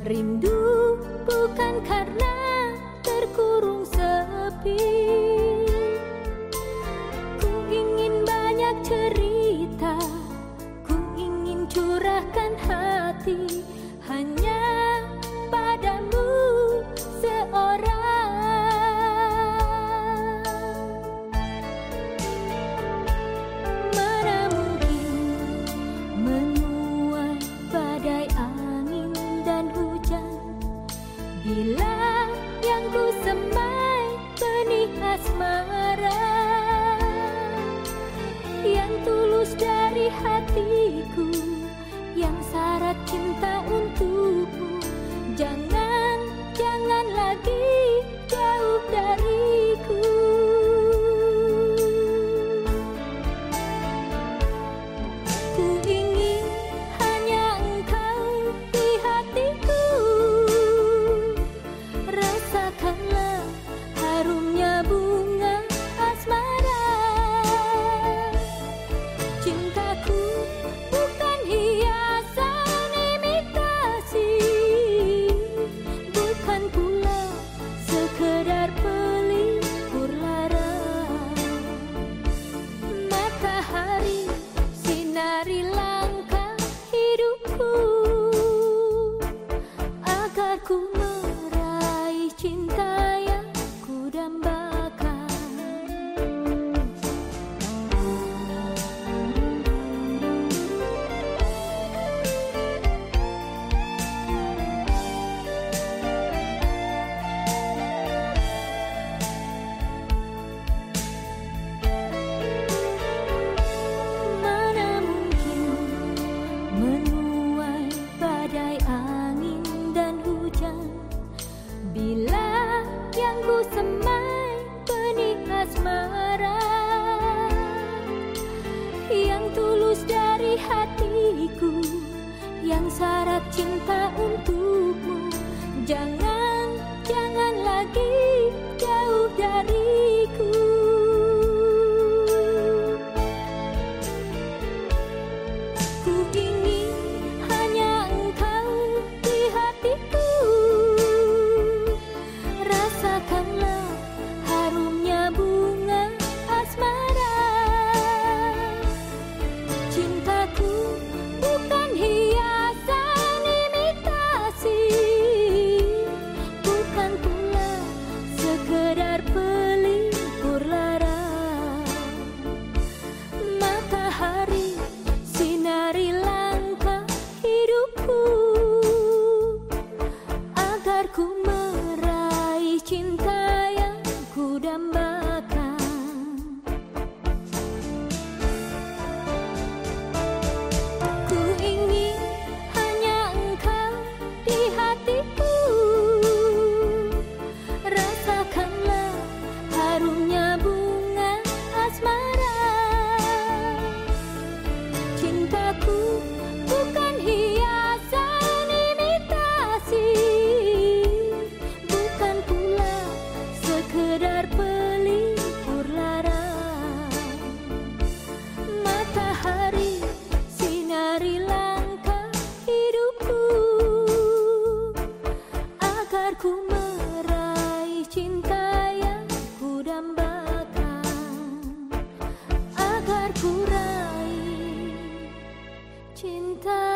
Rindu bukan karena terkurung sepi. Cool. Ku meraih cinta yang ku dambakan. Agar ku raih cinta